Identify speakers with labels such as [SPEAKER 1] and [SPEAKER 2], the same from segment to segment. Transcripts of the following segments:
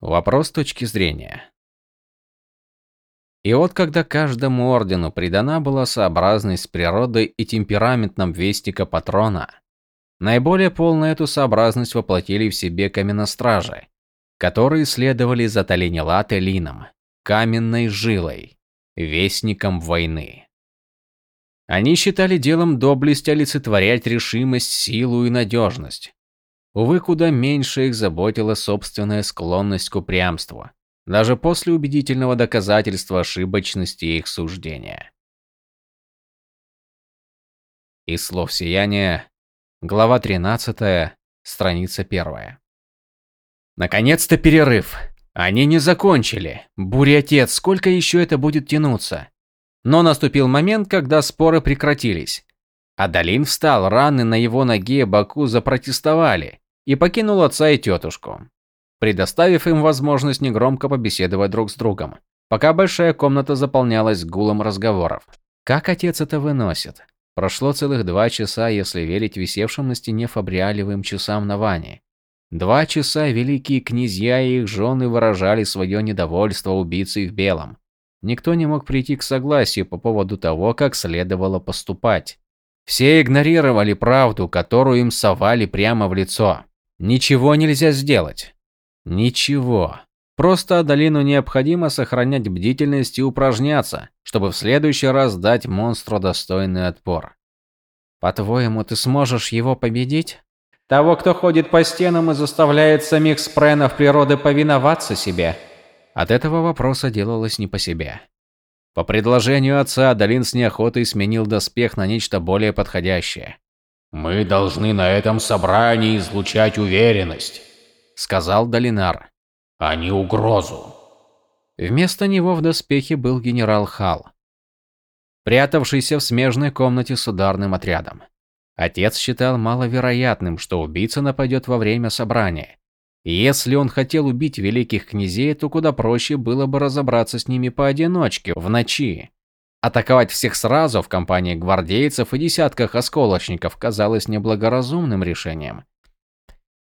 [SPEAKER 1] Вопрос точки зрения. И вот когда каждому ордену придана была сообразность с природой и темпераментом вестника патрона, наиболее полно эту сообразность воплотили в себе каменостражи, которые следовали за Таленилат Элином, каменной жилой, вестником войны. Они считали делом доблесть олицетворять решимость, силу и надежность. Увы, куда меньше их заботила собственная склонность к упрямству, даже после убедительного доказательства ошибочности их суждения. Из слов сияния, глава 13, страница 1. Наконец-то перерыв. Они не закончили. Буря-отец, сколько еще это будет тянуться? Но наступил момент, когда споры прекратились. Адалин встал, раны на его ноге и боку запротестовали и покинул отца и тетушку предоставив им возможность негромко побеседовать друг с другом, пока большая комната заполнялась гулом разговоров. Как отец это выносит? Прошло целых два часа, если верить висевшим на стене фабриалевым часам на ване. Два часа великие князья и их жены выражали свое недовольство убийцей в белом. Никто не мог прийти к согласию по поводу того, как следовало поступать. Все игнорировали правду, которую им совали прямо в лицо. Ничего нельзя сделать. Ничего. Просто Адалину необходимо сохранять бдительность и упражняться, чтобы в следующий раз дать монстру достойный отпор. По-твоему, ты сможешь его победить? Того, кто ходит по стенам и заставляет самих спренов природы повиноваться себе. От этого вопроса делалось не по себе. По предложению отца Адалин с неохотой сменил доспех на нечто более подходящее.
[SPEAKER 2] «Мы должны на этом собрании излучать уверенность»,
[SPEAKER 1] сказал Долинар.
[SPEAKER 2] «А не угрозу».
[SPEAKER 1] Вместо него в доспехе был генерал Хал, прятавшийся в смежной комнате с ударным отрядом. Отец считал маловероятным, что убийца нападет во время собрания. если он хотел убить великих князей, то куда проще было бы разобраться с ними поодиночке, в ночи. Атаковать всех сразу в компании гвардейцев и десятках осколочников казалось неблагоразумным решением.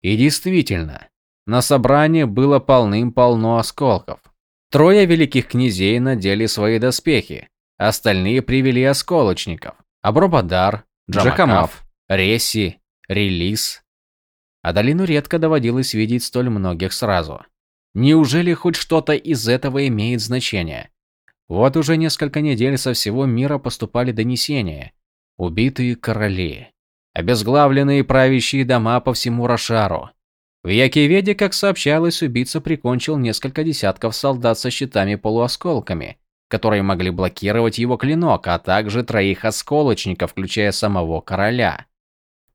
[SPEAKER 1] И действительно, на собрании было полным-полно осколков. Трое великих князей надели свои доспехи, остальные привели осколочников. Абробадар, Джакамав, Реси, Релис. Адалину редко доводилось видеть столь многих сразу. Неужели хоть что-то из этого имеет значение? Вот уже несколько недель со всего мира поступали донесения. Убитые короли. Обезглавленные правящие дома по всему Рошару. В Якиведе, как сообщалось, убийца прикончил несколько десятков солдат со щитами-полуосколками, которые могли блокировать его клинок, а также троих осколочников, включая самого короля.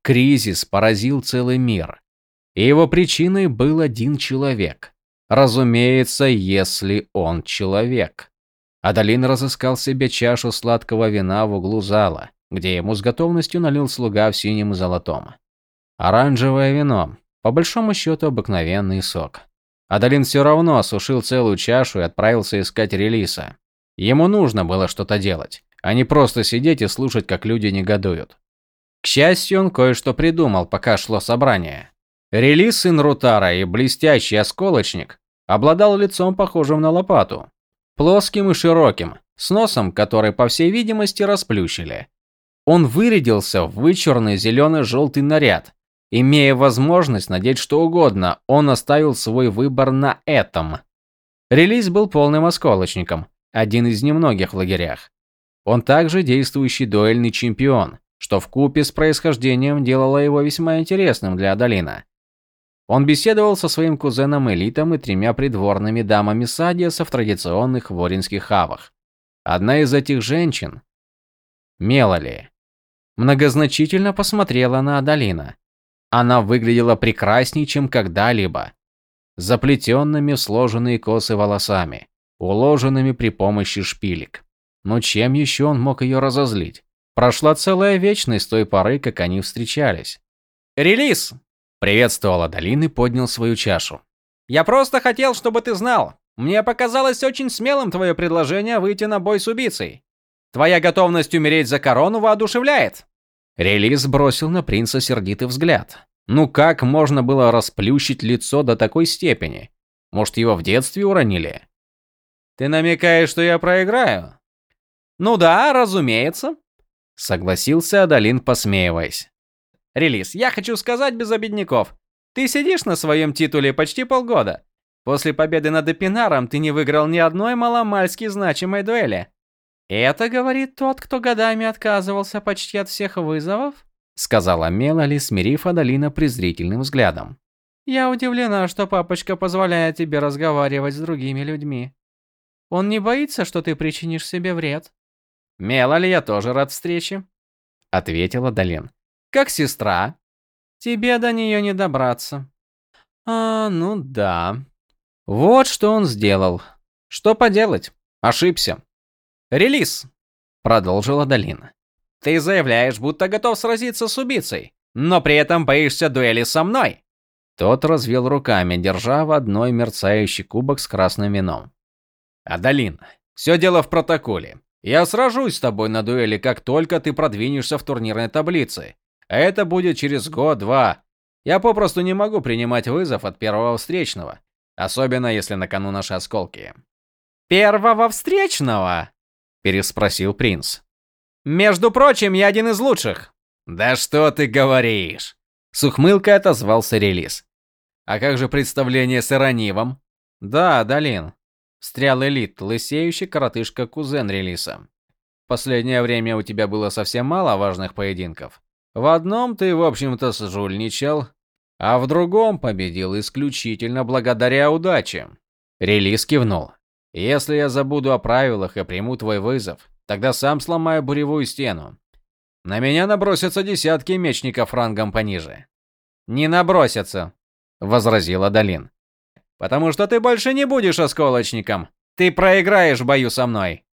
[SPEAKER 1] Кризис поразил целый мир. И его причиной был один человек. Разумеется, если он человек. Адалин разыскал себе чашу сладкого вина в углу зала, где ему с готовностью налил слуга в синем и золотом. Оранжевое вино, по большому счету, обыкновенный сок. Адалин все равно осушил целую чашу и отправился искать релиса. Ему нужно было что-то делать, а не просто сидеть и слушать, как люди негодуют. К счастью, он кое-что придумал, пока шло собрание. Релис сын Рутара и блестящий осколочник обладал лицом, похожим на лопату. Плоским и широким, с носом, который, по всей видимости, расплющили. Он вырядился в вычурный зелено-желтый наряд, Имея возможность надеть что угодно, он оставил свой выбор на этом. Релиз был полным осколочником, один из немногих в лагерях. Он также действующий дуэльный чемпион, что в купе с происхождением делало его весьма интересным для Адалина. Он беседовал со своим кузеном Элитом и тремя придворными дамами Садиаса в традиционных воринских хавах. Одна из этих женщин, Мелали, многозначительно посмотрела на Адалина. Она выглядела прекрасней, чем когда-либо. Заплетенными в сложенные косы волосами, уложенными при помощи шпилек. Но чем еще он мог ее разозлить? Прошла целая вечность с той поры, как они встречались. «Релиз!» – приветствовал Долин и поднял свою чашу. «Я просто хотел, чтобы ты знал. Мне показалось очень смелым твое предложение выйти на бой с убийцей. Твоя готовность умереть за корону воодушевляет. Релиз бросил на принца сердитый взгляд. Ну как можно было расплющить лицо до такой степени? Может, его в детстве уронили?
[SPEAKER 3] Ты намекаешь, что я проиграю? Ну да, разумеется. Согласился Адалин, посмеиваясь. Релиз, я хочу сказать без обидников. Ты сидишь на своем титуле почти полгода. После победы над Эпинаром ты не выиграл ни одной маломальски значимой дуэли. Это говорит тот, кто годами отказывался почти от всех вызовов, сказала Мелали, смирив Адалина презрительным взглядом. Я удивлена, что папочка позволяет тебе разговаривать с другими людьми. Он не боится, что ты причинишь себе вред? Мелали, я тоже рад встрече, ответила Далин. Как сестра. Тебе до нее не добраться. А, ну да. Вот что он сделал. Что поделать? Ошибся. Релиз, продолжила Далин. Ты заявляешь, будто готов сразиться с убийцей, но при этом боишься дуэли со мной. Тот развел руками, держа в одной мерцающий кубок с красным вином. Адалин, все дело в протоколе. Я сражусь с тобой на дуэли, как только ты продвинешься в турнирной таблице. А это будет через год-два. Я попросту не могу принимать вызов от первого встречного, особенно если на кону наши осколки. Первого встречного? переспросил принц. Между прочим, я один из лучших. Да что ты говоришь? С ухмылкой отозвался Релиз. А как же представление с Иронивом? Да, Далин. Встрял Элит, лысеющий коротышка-кузен Релиса. Последнее время у тебя было совсем мало важных поединков. В одном ты, в общем-то, сжульничал, а в другом победил исключительно благодаря удаче. Релиз кивнул. Если я забуду о правилах и приму твой вызов, тогда сам сломаю буревую стену. На меня набросятся десятки мечников рангом пониже. Не набросятся, возразила Далин. Потому что ты больше не будешь осколочником. Ты проиграешь бою со мной.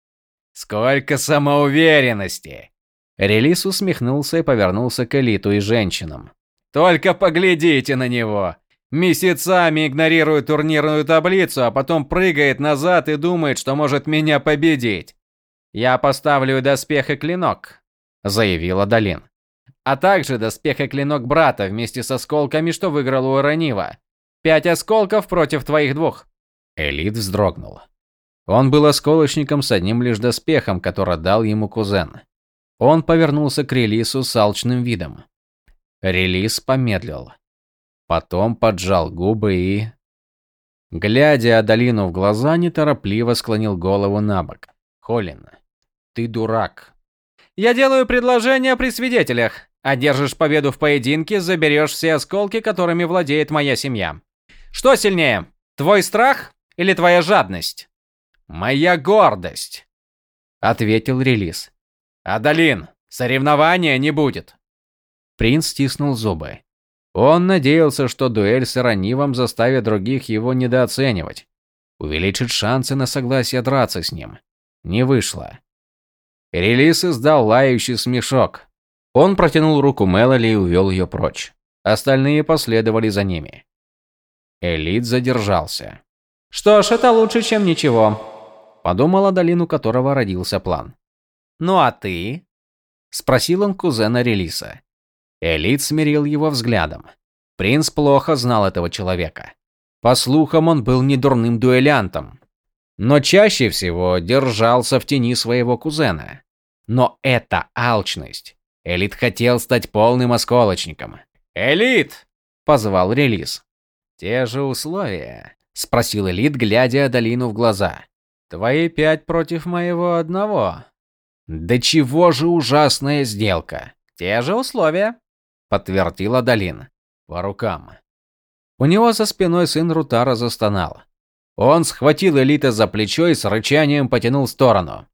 [SPEAKER 3] Сколько самоуверенности. Релис усмехнулся и повернулся к элиту и женщинам. Только поглядите на него. Месяцами игнорирует турнирную таблицу, а потом прыгает назад и думает, что может меня победить. Я поставлю доспех и клинок, заявила Далин. А также доспех и клинок брата вместе с осколками, что выиграл у Иронива. Пять осколков против твоих двух. Элит вздрогнул. Он был осколочником с одним лишь доспехом, который дал ему кузен. Он повернулся к Релису с алчным видом. Релис помедлил. Потом поджал губы и... Глядя Адалину в глаза, неторопливо склонил голову на бок. «Холлин, ты дурак». «Я делаю предложение при свидетелях. Одержишь победу в поединке, заберешь все осколки, которыми владеет моя семья. Что сильнее, твой страх или твоя жадность? Моя гордость, ответил Релиз. Адалин, соревнования не будет. Принц стиснул зубы. Он надеялся, что дуэль с Иронивом заставит других его недооценивать, увеличит шансы на согласие драться с ним. Не вышло. Релиз издал лающий смешок. Он протянул руку Мелали и увел ее прочь. Остальные последовали за ними. Элит задержался. «Что ж, это лучше, чем ничего», – подумала долину которого родился план. «Ну а ты?» – спросил он кузена Релиса. Элит смирил его взглядом. Принц плохо знал этого человека. По слухам, он был недурным дуэлянтом, но чаще всего держался в тени своего кузена. Но это алчность. Элит хотел стать полным осколочником. «Элит!» – позвал Релиз. «Те же условия?» – спросил Элит, глядя Адалину в глаза. «Твои пять против моего одного». «Да чего же ужасная сделка?» «Те же условия», – подтвердил Адалин. «По рукам». У него за спиной сын Рутара застонал. Он схватил Элита за плечо и с рычанием потянул в сторону.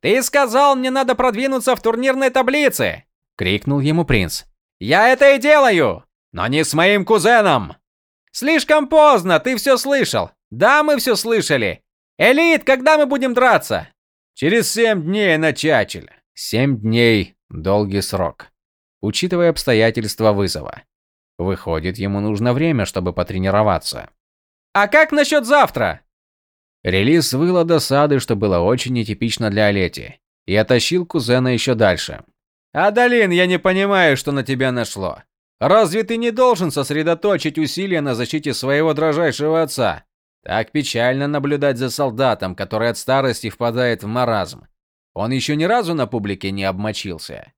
[SPEAKER 3] «Ты сказал, мне надо продвинуться в турнирной таблице!» — крикнул ему принц. «Я это и делаю! Но не с моим кузеном!» «Слишком поздно, ты все слышал!» «Да, мы все слышали! Элит, когда мы будем драться?» «Через семь дней на чачель!» Семь дней – долгий срок, учитывая обстоятельства вызова. Выходит, ему нужно время, чтобы потренироваться. «А как насчет завтра?» Релиз выла досады, что было очень нетипично для Олети, и оттащил кузена еще дальше. «Адалин, я не понимаю, что на тебя нашло. Разве ты не должен сосредоточить усилия на защите своего дрожайшего отца? Так печально наблюдать за солдатом, который от старости впадает в маразм. Он еще ни разу на публике не обмочился.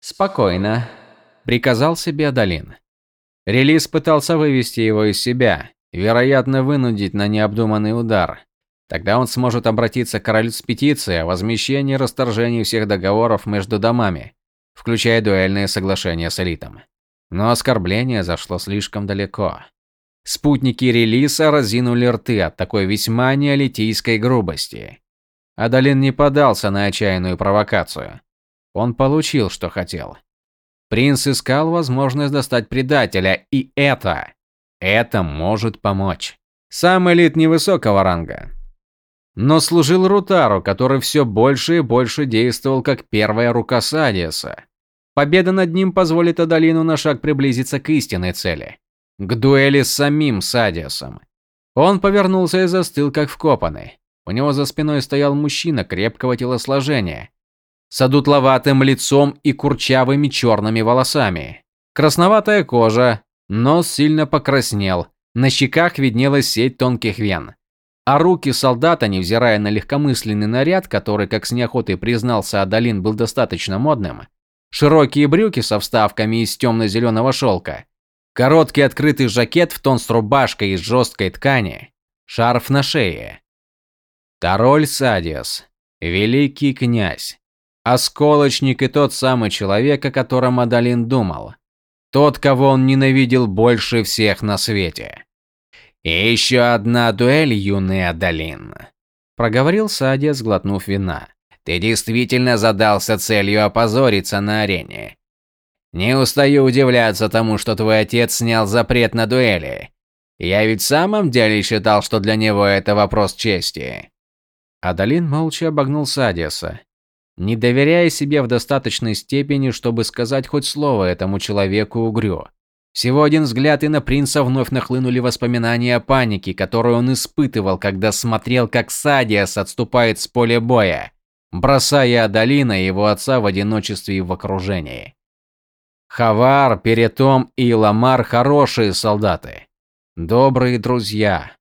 [SPEAKER 1] «Спокойно», — приказал себе Адалин. Релиз пытался вывести его из себя, вероятно, вынудить на необдуманный удар. Тогда он сможет обратиться к королю с петицией о возмещении и расторжении всех договоров между домами, включая дуэльные соглашения с элитом. Но оскорбление зашло слишком далеко. Спутники релиза разинули рты от такой весьма неолитийской грубости. Адалин не поддался на отчаянную провокацию. Он получил, что хотел. Принц искал возможность достать предателя, и это, это может помочь. Сам элит невысокого ранга. Но служил Рутару, который все больше и больше действовал как первая рука Садиаса. Победа над ним позволит Адалину на шаг приблизиться к истинной цели. К дуэли с самим Садиасом. Он повернулся и застыл, как вкопанный. У него за спиной стоял мужчина крепкого телосложения, с одутловатым лицом и курчавыми черными волосами. Красноватая кожа, нос сильно покраснел, на щеках виднелась сеть тонких вен. А руки солдата, невзирая на легкомысленный наряд, который, как с неохотой признался Адалин, был достаточно модным, широкие брюки со вставками из темно-зеленого шелка, короткий открытый жакет в тон с рубашкой из жесткой ткани, шарф на шее. Тароль Садиас, великий князь, Осколочник и тот самый человек, о котором Адалин думал. Тот, кого он ненавидел больше всех на свете. «И еще одна дуэль, юный Адалин», – проговорил Садия, сглотнув вина. «Ты действительно задался целью опозориться на арене. Не устаю удивляться тому, что твой отец снял запрет на дуэли. Я ведь в самом деле считал, что для него это вопрос чести». Адалин молча обогнул Садиаса не доверяя себе в достаточной степени, чтобы сказать хоть слово этому человеку-угрю. Всего один взгляд, и на принца вновь нахлынули воспоминания о панике, которую он испытывал, когда смотрел, как Садиас отступает с поля боя, бросая Адалина и его отца в одиночестве и в окружении. Хавар, Перетом и Ламар – хорошие солдаты. Добрые друзья.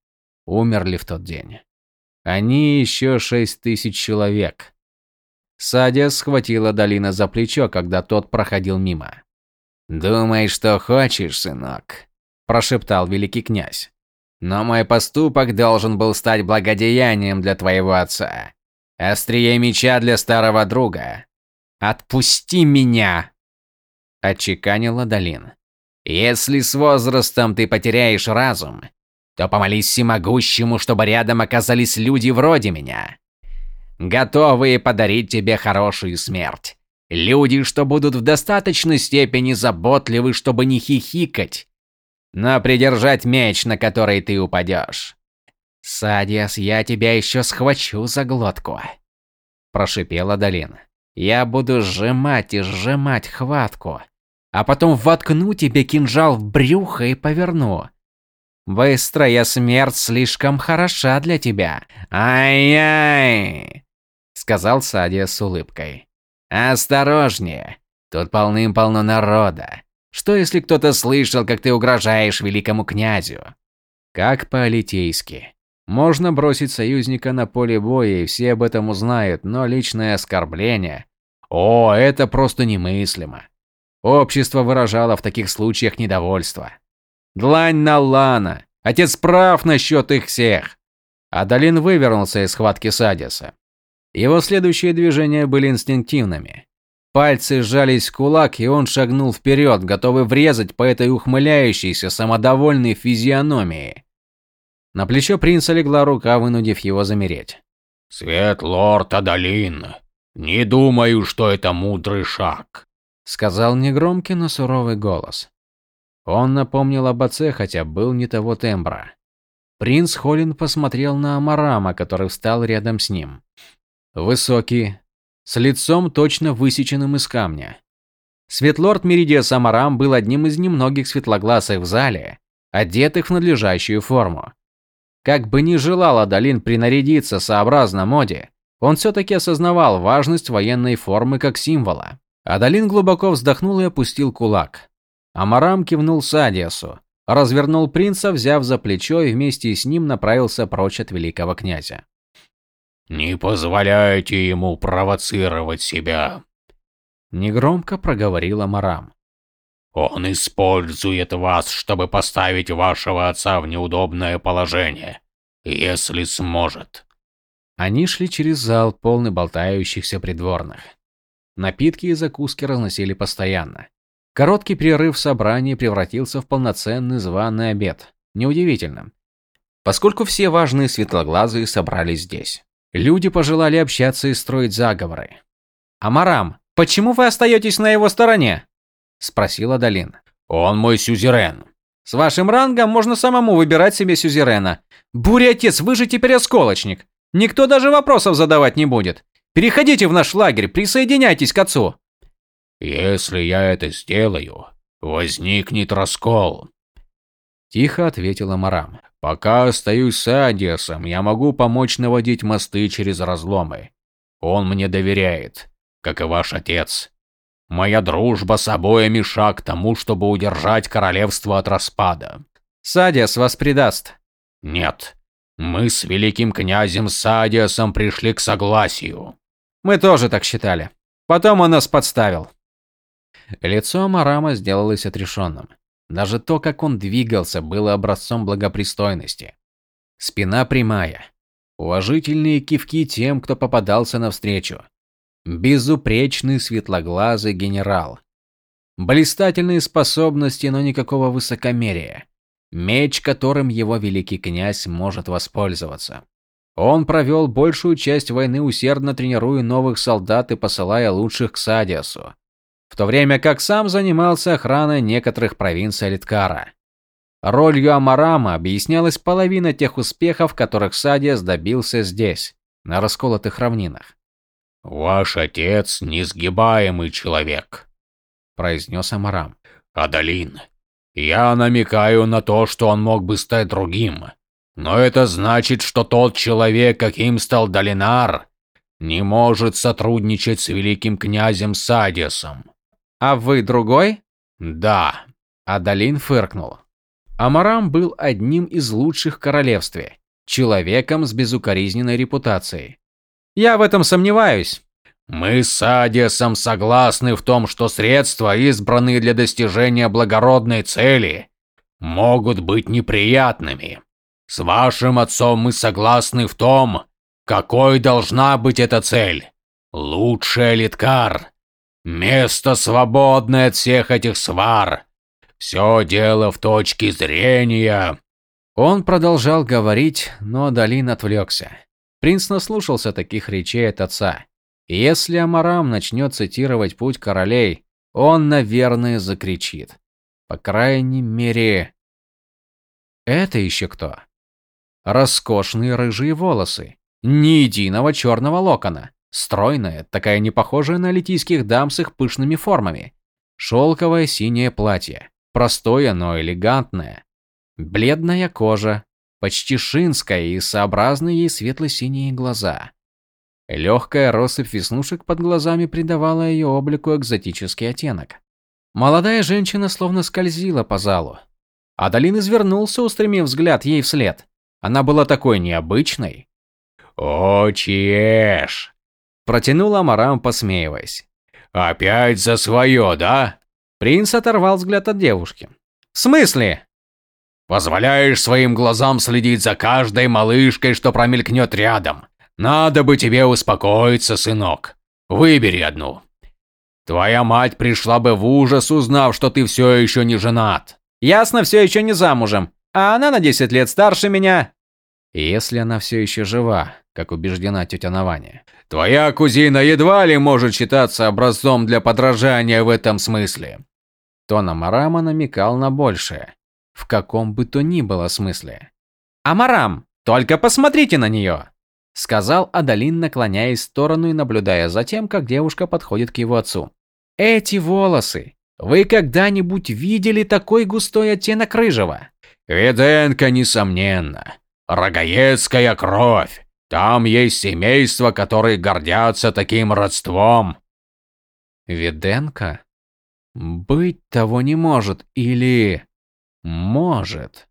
[SPEAKER 1] Умерли в тот день. Они еще шесть тысяч человек. Садя схватила Долина за плечо, когда тот проходил мимо. «Думай, что хочешь, сынок», – прошептал великий князь. «Но мой поступок должен был стать благодеянием для твоего отца. Острие меча для старого друга. Отпусти меня!» – отчеканила Долин. «Если с возрастом ты потеряешь разум, то помолись всемогущему, чтобы рядом оказались люди вроде меня готовые подарить тебе хорошую смерть. Люди, что будут в достаточной степени заботливы, чтобы не хихикать, но придержать меч, на который ты упадешь. Садиас, я тебя еще схвачу за глотку, прошипела Долин. Я буду сжимать и сжимать хватку, а потом воткну тебе кинжал в брюхо и поверну. Быстрая смерть слишком хороша для тебя. Ай-яй! сказал Садия с улыбкой. Осторожнее. Тут полным-полно народа. Что если кто-то слышал, как ты угрожаешь великому князю? Как по-алитейски. Можно бросить союзника на поле боя, и все об этом узнают, но личное оскорбление... О, это просто немыслимо. Общество выражало в таких случаях недовольство. Длань на Лана. Отец прав насчет их всех. Адалин вывернулся из схватки Садиса. Его следующие движения были инстинктивными. Пальцы сжались в кулак, и он шагнул вперед, готовый врезать по этой ухмыляющейся, самодовольной физиономии. На плечо принца легла рука, вынудив его замереть.
[SPEAKER 2] «Свет лорд Адалин, не думаю, что это мудрый шаг»,
[SPEAKER 1] сказал негромкий, но суровый голос. Он напомнил об отце, хотя был не того тембра. Принц Холлин посмотрел на Амарама, который встал рядом с ним. Высокий, с лицом точно высеченным из камня. Светлорд Меридия Самарам был одним из немногих светлоглазых в зале, одетых в надлежащую форму. Как бы ни желал Адалин принарядиться сообразно моде, он все-таки осознавал важность военной формы как символа. Адалин глубоко вздохнул и опустил кулак. Амарам кивнул Садиасу. развернул принца, взяв за плечо и вместе с ним направился прочь от великого князя.
[SPEAKER 2] «Не позволяйте ему провоцировать себя», –
[SPEAKER 1] негромко проговорила Марам.
[SPEAKER 2] «Он использует вас, чтобы поставить вашего отца в неудобное положение, если сможет».
[SPEAKER 1] Они шли через зал, полный болтающихся придворных. Напитки и закуски разносили постоянно. Короткий перерыв в собрании превратился в полноценный званый обед. Неудивительно, поскольку все важные светлоглазые собрались здесь. Люди пожелали общаться и строить заговоры. «Амарам, почему вы остаетесь на его стороне?» – спросила Долин.
[SPEAKER 2] «Он мой сюзерен».
[SPEAKER 3] «С вашим рангом можно самому выбирать себе сюзерена. Буря отец, вы же теперь осколочник. Никто даже вопросов задавать не будет. Переходите в наш лагерь, присоединяйтесь к отцу».
[SPEAKER 2] «Если я это сделаю, возникнет раскол», –
[SPEAKER 1] тихо ответила Марам.
[SPEAKER 2] Пока остаюсь с Адиасом, я могу помочь наводить мосты через разломы. Он мне доверяет, как и ваш отец. Моя дружба с обоими шаг к тому, чтобы удержать королевство от распада.
[SPEAKER 3] Садиас вас предаст.
[SPEAKER 2] Нет. Мы с великим князем Садиасом пришли к согласию.
[SPEAKER 3] Мы тоже так считали. Потом он нас подставил.
[SPEAKER 1] Лицо Марама сделалось отрешенным. Даже то, как он двигался, было образцом благопристойности. Спина прямая. Уважительные кивки тем, кто попадался навстречу. Безупречный светлоглазый генерал. Блистательные способности, но никакого высокомерия. Меч, которым его великий князь может воспользоваться. Он провел большую часть войны усердно тренируя новых солдат и посылая лучших к Садиасу в то время как сам занимался охраной некоторых провинций Алиткара. Ролью Амарама объяснялась половина тех успехов, которых Садиас добился здесь, на расколотых равнинах.
[SPEAKER 2] «Ваш отец – несгибаемый человек», – произнес Амарам. «Адалин, я намекаю на то, что он мог бы стать другим. Но это значит, что тот человек, каким стал Долинар, не может сотрудничать с великим князем Садиасом.
[SPEAKER 3] «А вы другой?»
[SPEAKER 2] «Да», –
[SPEAKER 1] Адалин фыркнул. Амарам был одним из лучших в королевстве, человеком с безукоризненной репутацией.
[SPEAKER 3] «Я в этом сомневаюсь».
[SPEAKER 2] «Мы с Адиасом согласны в том, что средства, избранные для достижения благородной цели, могут быть неприятными. С вашим отцом мы согласны в том, какой должна быть эта цель. Лучший Литкар, Место свободное от всех этих свар. Все дело в точке зрения.
[SPEAKER 1] Он продолжал говорить, но Далин отвлекся. Принц наслушался таких речей от отца. Если Амарам начнет цитировать «Путь королей», он, наверное, закричит. По крайней мере... Это еще кто? Роскошные рыжие волосы. Ни единого черного локона. Стройная, такая не похожая на литийских дам с их пышными формами. Шелковое синее платье. Простое, но элегантное. Бледная кожа. Почти шинская и сообразные ей светло-синие глаза. Легкая россыпь веснушек под глазами придавала ее облику экзотический оттенок. Молодая женщина словно скользила по залу. Адалин извернулся, устремив взгляд ей вслед. Она была такой необычной.
[SPEAKER 2] «О, Чеш!»
[SPEAKER 1] Протянул Амарам, посмеиваясь.
[SPEAKER 2] «Опять за свое, да?»
[SPEAKER 1] Принц оторвал взгляд от девушки. «В смысле?»
[SPEAKER 2] «Позволяешь своим глазам следить за каждой малышкой, что промелькнет рядом. Надо бы тебе успокоиться, сынок. Выбери одну. Твоя мать пришла бы в ужас, узнав, что ты все еще не женат».
[SPEAKER 3] «Ясно, все еще не замужем. А она на 10 лет старше меня».
[SPEAKER 1] «Если она все еще жива, как убеждена тетя Наваня.
[SPEAKER 2] Твоя кузина едва ли может считаться образцом для подражания в этом смысле.
[SPEAKER 1] Тон Амарама намекал на большее. В каком бы то ни было смысле.
[SPEAKER 3] «Амарам, только посмотрите на нее!»
[SPEAKER 1] Сказал Адалин, наклоняясь в сторону и наблюдая за тем, как девушка подходит к его отцу. «Эти волосы! Вы когда-нибудь видели такой густой оттенок рыжего?»
[SPEAKER 2] «Виденко, несомненно. Рогаецкая кровь. Там есть семейства, которые гордятся таким родством.
[SPEAKER 1] Виденко? Быть того не может. Или... Может.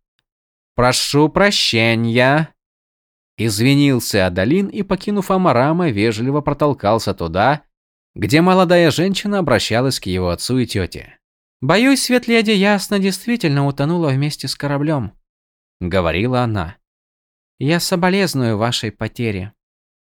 [SPEAKER 1] Прошу прощения. Извинился Адалин и, покинув Амарама, вежливо протолкался туда, где молодая женщина обращалась к его отцу и тете. «Боюсь, Светледи Ясно действительно утонула вместе с кораблем», — говорила она. «Я соболезную вашей потере».